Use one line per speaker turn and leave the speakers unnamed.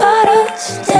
bottles